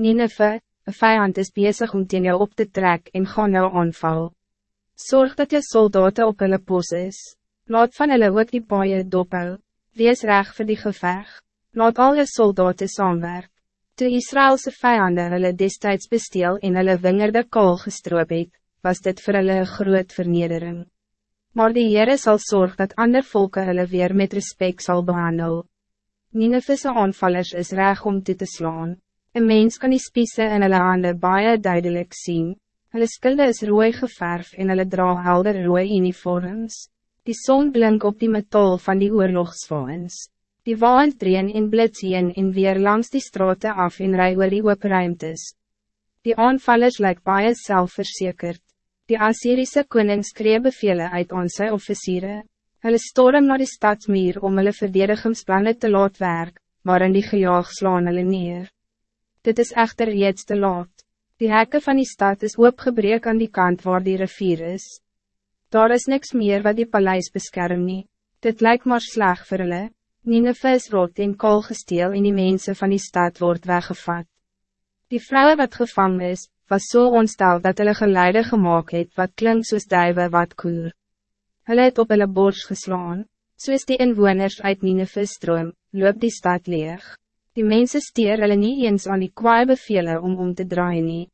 Nineve, een vijand is bezig om teen jou op te trekken en gaan jou aanval. Zorg dat je soldaten op hulle pos is. Laat van hulle ook die paaie dophou. Wees reg vir die geveg. Laat al je soldaten saamwerk. Toe Israëlse vijanden hulle destijds besteel en hulle wingerde kool gestroop het, was dit vir hulle een groot vernedering. Maar die Heere zal zorgen dat ander volken hulle weer met respect zal behandelen. Ninevese aanvallers is reg om toe te slaan. Een mens kan die spiese in hulle hande baie duidelijk zien. Hulle skilde is rooi geverf en hulle dra helder rooi uniforms. Die zon blink op die metal van die oorlogswaans. Die waans dreen en blits heen en weer langs die straten af en rij oor die oopruimtes. Die aanvallers lyk baie selfverzekerd. Die Assyrische koning skree bevele uit sy officieren. Hulle storm naar die stadsmuur om hulle verdedigingsplannen te laat werk, maar in die gejaag slaan hulle neer. Dit is echter reeds te laat. Die hekken van die stad is opgebreek aan die kant waar die rivier is. Daar is niks meer wat die paleis beskerm nie. Dit lijkt maar sleg vir hulle. Nineve is rot en kool gesteel en die mensen van die stad wordt weggevat. Die vrouwen wat gevangen is, was zo so ontstel dat hulle geluide gemaakt het wat klinkt soos duive wat koer. Hulle het op hulle bors geslaan, soos die inwoners uit Nineve stroom, loop die stad leeg. Die mensen stier hulle nie eens aan die kwaai bevele om om te draaien nie.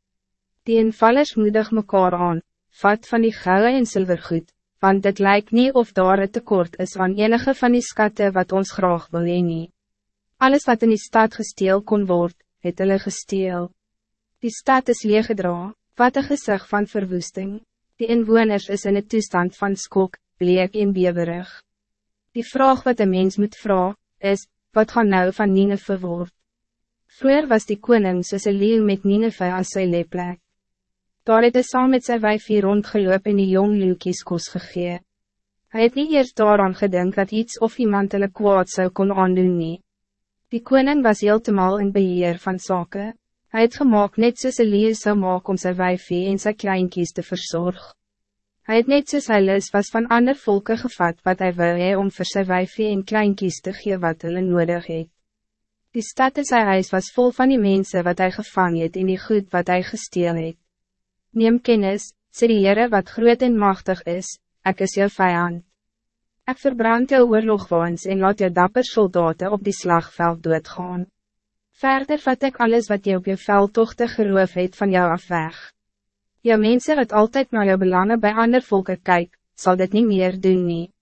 Die invallers moedig mekaar aan, vat van die gouden en zilvergoed, want het lijkt niet of daar het tekort is aan enige van die skatte wat ons graag wil nie. Alles wat in die stad gesteel kon worden, het hulle gesteel. Die stad is leeggedra, wat een gezicht van verwoesting. Die inwoners is in het toestand van skok, bleek en bewerig. Die vraag wat een mens moet vragen, is, wat gaan nou van Nineve word? Vroeger was die koning soos een leeuw met Nineve as sy leplek. Daar het hy saam met sy wijfie rondgeloop en die jong leeuwkies kos gegee. Hy het nie eers daaraan gedink dat iets of iemand hulle kwaad zou kon aandoen nie. Die koning was heeltemal in beheer van zaken. Hij het gemaakt net soos een leeuw zou maak om sy wijfie en sy kleinkies te verzorgen. Hij het net soos hy lis was van ander volke gevat wat hij wil hee om vir sy wijfie en kleinkies te gee wat hulle nodig het. Die stad in sy huis was vol van die mensen wat hij gevangen het en die goed wat hij gesteel het. Neem kennis, sê die Heere wat groot en machtig is, ik is jou vijand. Ik verbrand jou oorlogwaans en laat jou dapper soldaten op die slagveld doodgaan. Verder vat ik alles wat je op je veldtochten geroof het van jou af weg. Jou mensen wat altijd naar jou belangen bij ander volken kijken, zal dit niet meer doen nie.